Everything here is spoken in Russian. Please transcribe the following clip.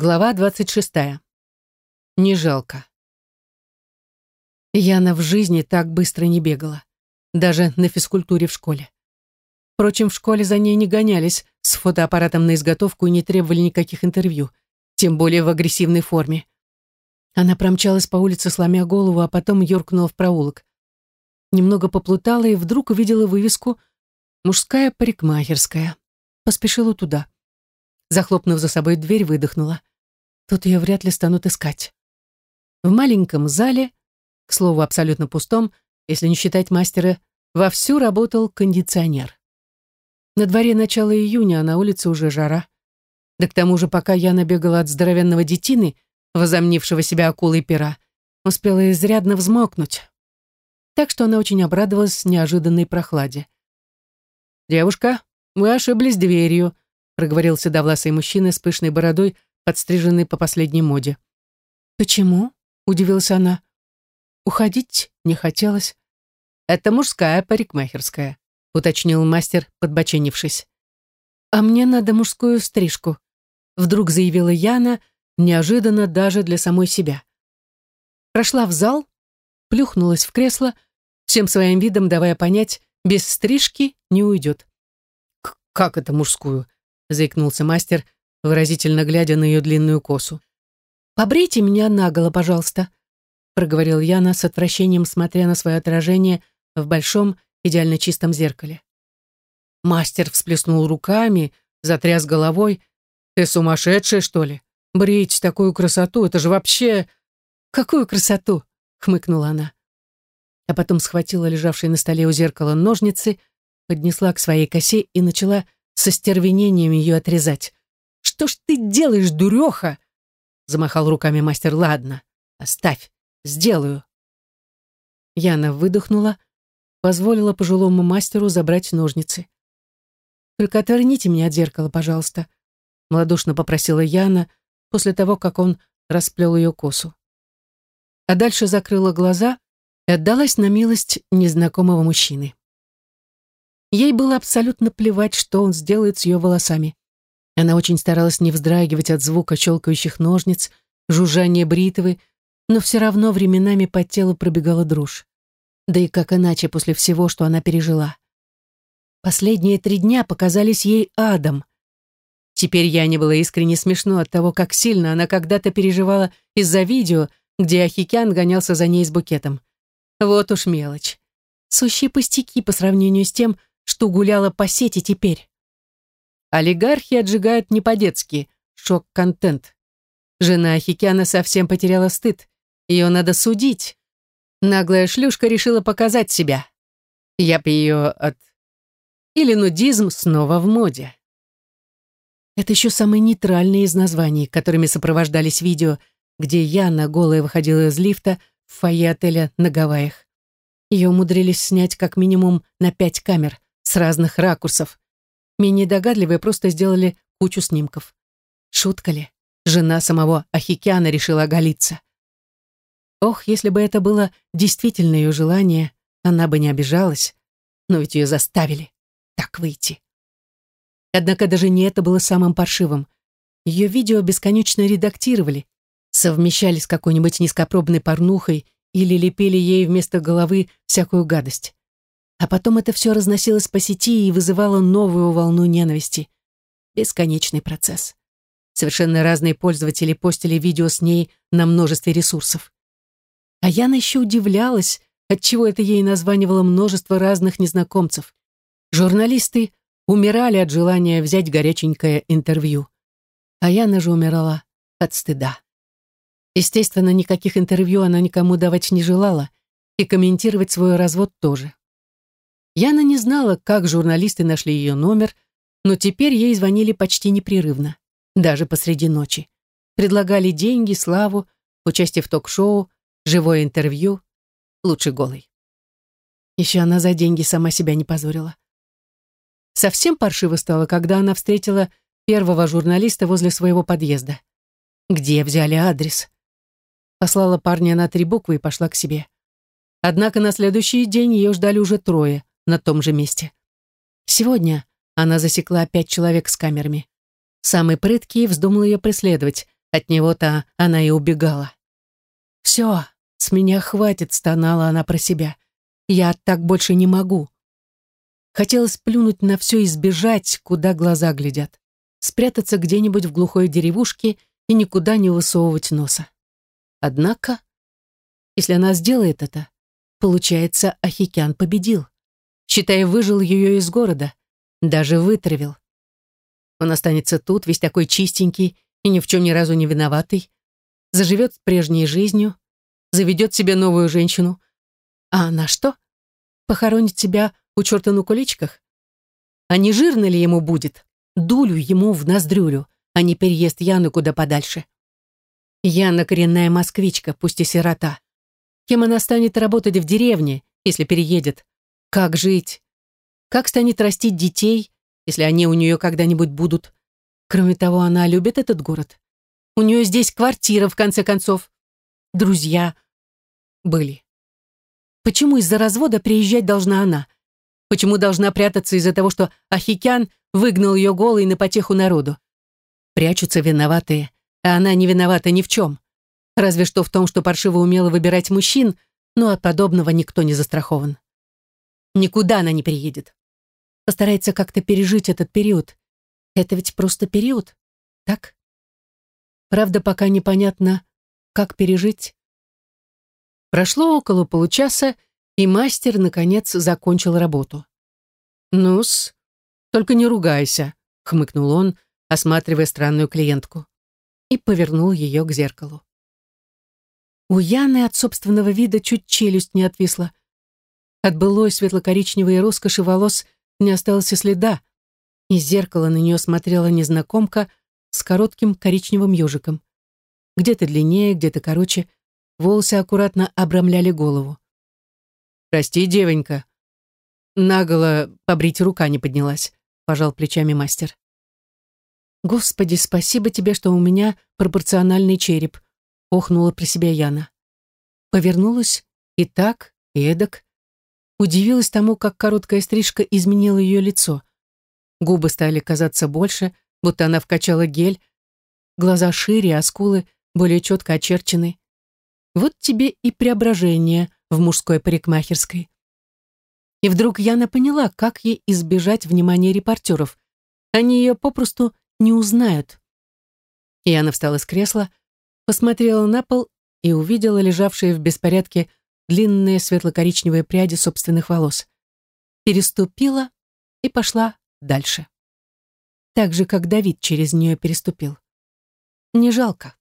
Глава 26. Не жалко. Яна в жизни так быстро не бегала. Даже на физкультуре в школе. Впрочем, в школе за ней не гонялись с фотоаппаратом на изготовку и не требовали никаких интервью, тем более в агрессивной форме. Она промчалась по улице, сломя голову, а потом юркнула в проулок. Немного поплутала и вдруг увидела вывеску «Мужская парикмахерская». Поспешила туда. Захлопнув за собой дверь, выдохнула. Тут ее вряд ли станут искать. В маленьком зале, к слову, абсолютно пустом, если не считать мастера, вовсю работал кондиционер. На дворе начало июня, а на улице уже жара. Да к тому же, пока я набегала от здоровенного детины, возомнившего себя акулой пера, успела изрядно взмокнуть. Так что она очень обрадовалась неожиданной прохладе. «Девушка, мы ошиблись дверью», проговорил седовласый мужчина с пышной бородой, подстриженный по последней моде. «Почему?» — удивилась она. Уходить не хотелось. «Это мужская парикмахерская», — уточнил мастер, подбоченившись. «А мне надо мужскую стрижку», — вдруг заявила Яна, неожиданно даже для самой себя. Прошла в зал, плюхнулась в кресло, всем своим видом давая понять, без стрижки не уйдет. «Как это мужскую?» Заикнулся мастер, выразительно глядя на ее длинную косу. «Побрейте меня наголо, пожалуйста», проговорил Яна с отвращением, смотря на свое отражение в большом, идеально чистом зеркале. Мастер всплеснул руками, затряс головой. «Ты сумасшедшая, что ли? Брить такую красоту, это же вообще...» «Какую красоту?» — хмыкнула она. А потом схватила лежавшие на столе у зеркала ножницы, поднесла к своей косе и начала со стервенением ее отрезать. «Что ж ты делаешь, дуреха?» Замахал руками мастер. «Ладно, оставь, сделаю». Яна выдохнула, позволила пожилому мастеру забрать ножницы. «Только отверните меня от зеркала, пожалуйста», малодушно попросила Яна после того, как он расплел ее косу. А дальше закрыла глаза и отдалась на милость незнакомого мужчины. Ей было абсолютно плевать, что он сделает с ее волосами. Она очень старалась не вздрагивать от звука щелкающих ножниц, жужжания бритвы, но все равно временами по телу пробегала дрожь. Да и как иначе после всего, что она пережила. Последние три дня показались ей адом. Теперь я не было искренне смешно от того, как сильно она когда-то переживала из-за видео, где Ахикян гонялся за ней с букетом. Вот уж мелочь. Сущие пустяки по сравнению с тем, что гуляла по сети теперь. Олигархи отжигают не по-детски, шок-контент. Жена Ахикяна совсем потеряла стыд. Ее надо судить. Наглая шлюшка решила показать себя. Я бы ее от... Или нудизм снова в моде. Это еще самые нейтральные из названий, которыми сопровождались видео, где Яна голая выходила из лифта в фойе отеля на Гавайях. Ее умудрились снять как минимум на пять камер, с разных ракурсов. Менее догадливые просто сделали кучу снимков. Шутка ли? Жена самого Ахикяна решила оголиться. Ох, если бы это было действительно ее желание, она бы не обижалась. Но ведь ее заставили так выйти. Однако даже не это было самым паршивым. Ее видео бесконечно редактировали, совмещали с какой-нибудь низкопробной порнухой или лепили ей вместо головы всякую гадость. А потом это все разносилось по сети и вызывало новую волну ненависти. Бесконечный процесс. Совершенно разные пользователи постили видео с ней на множестве ресурсов. А Яна еще удивлялась, отчего это ей названивало множество разных незнакомцев. Журналисты умирали от желания взять горяченькое интервью. А Яна же умирала от стыда. Естественно, никаких интервью она никому давать не желала, и комментировать свой развод тоже. Яна не знала, как журналисты нашли ее номер, но теперь ей звонили почти непрерывно, даже посреди ночи. Предлагали деньги, славу, участие в ток-шоу, живое интервью, лучше голый. Еще она за деньги сама себя не позорила. Совсем паршиво стало, когда она встретила первого журналиста возле своего подъезда. Где взяли адрес? Послала парня на три буквы и пошла к себе. Однако на следующий день ее ждали уже трое на том же месте. Сегодня она засекла пять человек с камерами. Самый прыткий вздумал ее преследовать, От него-то она и убегала. «Все, с меня хватит», — стонала она про себя. «Я так больше не могу». Хотелось плюнуть на все и сбежать, куда глаза глядят. Спрятаться где-нибудь в глухой деревушке и никуда не высовывать носа. Однако, если она сделает это, получается, Ахикян победил. Считай, выжил ее из города, даже вытравил. Он останется тут, весь такой чистенький и ни в чем ни разу не виноватый, заживет прежней жизнью, заведет себе новую женщину. А она что? Похоронит себя у черта на куличках? А не жирно ли ему будет? Дулю ему в ноздрюлю, а не переезд Яны куда подальше. Яна коренная москвичка, пусть и сирота. Кем она станет работать в деревне, если переедет? Как жить? Как станет растить детей, если они у нее когда-нибудь будут? Кроме того, она любит этот город. У нее здесь квартира, в конце концов. Друзья были. Почему из-за развода приезжать должна она? Почему должна прятаться из-за того, что Ахикян выгнал ее голой на потеху народу? Прячутся виноватые, а она не виновата ни в чем. Разве что в том, что паршиво умела выбирать мужчин, но от подобного никто не застрахован. Никуда она не приедет. Постарается как-то пережить этот период. Это ведь просто период, так? Правда, пока непонятно, как пережить. Прошло около получаса, и мастер, наконец, закончил работу. «Ну-с, только не ругайся», — хмыкнул он, осматривая странную клиентку, и повернул ее к зеркалу. У Яны от собственного вида чуть челюсть не отвисла. От былой светло-коричневой роскоши волос не осталось и следа. Из зеркала на нее смотрела незнакомка с коротким коричневым ежиком. Где-то длиннее, где-то короче. Волосы аккуратно обрамляли голову. «Прости, девонька». Наголо побрить рука не поднялась, пожал плечами мастер. «Господи, спасибо тебе, что у меня пропорциональный череп», охнула при себе Яна. Повернулась и так, и эдак, Удивилась тому, как короткая стрижка изменила ее лицо. Губы стали казаться больше, будто она вкачала гель, глаза шире, а скулы более четко очерчены. Вот тебе и преображение в мужской парикмахерской. И вдруг Яна поняла, как ей избежать внимания репортеров. Они ее попросту не узнают. Яна встала с кресла, посмотрела на пол и увидела лежавшие в беспорядке длинные светло-коричневые пряди собственных волос. Переступила и пошла дальше. Так же, как Давид через нее переступил. Не жалко.